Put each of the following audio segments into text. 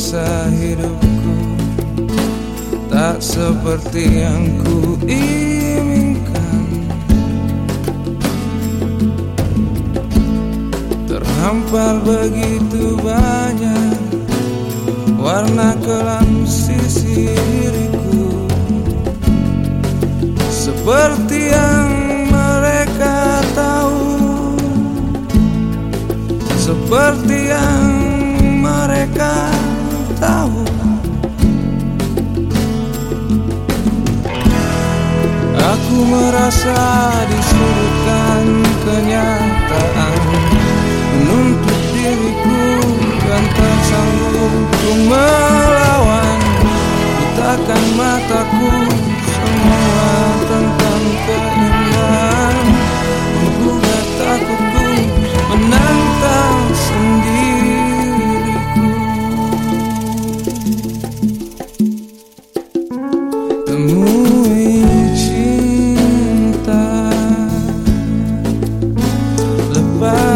merasa hidupku. Tak seperti yang ku inginkan. Terhampar begitu banyak warna kelam sisi diriku. Seperti yang mereka tahu. Seperti yang mereka tahu. Aku merasa disudutkan kenyataan. Menuntut diriku dan tak sanggup melawan. Butakan mataku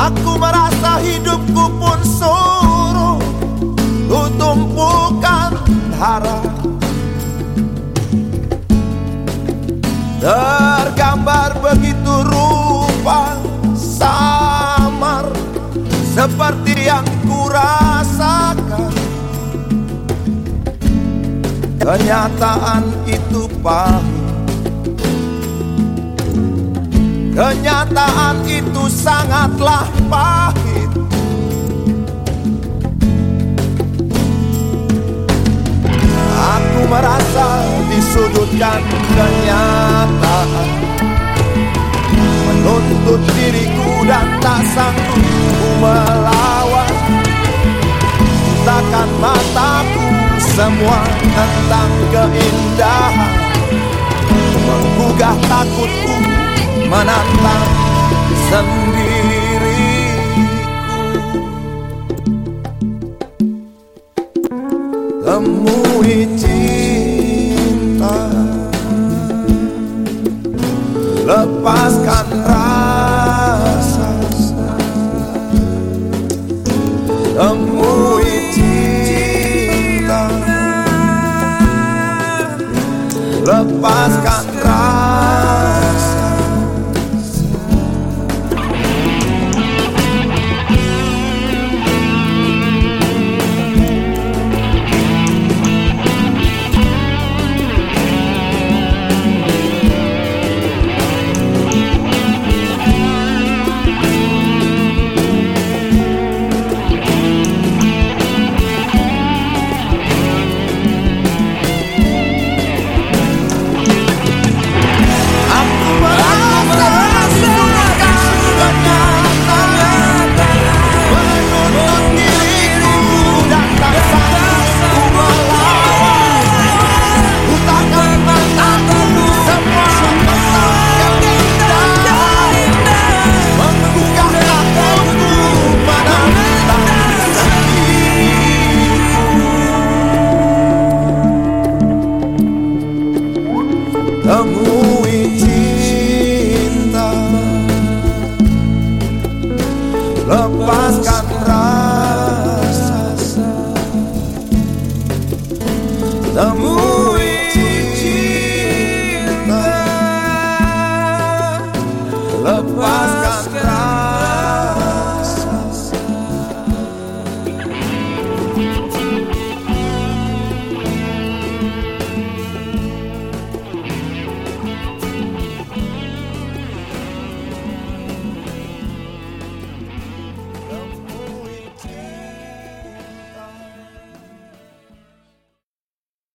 Aku merasa hidupku pun suruh tumpukan harap Tergambar begitu rupa samar Seperti yang kurasakan. Kenyataan itu pahit Kenyataan itu sangatlah pahit. Aku merasa disudutkan kenyataan. Menuntut diriku dan tak sanggup ku melawan. Takkan mataku semua tentang keindahan. Menggugah takutku menantang sendiriku Temui cinta. Lepaskan rasa Temui cinta. Lepaskan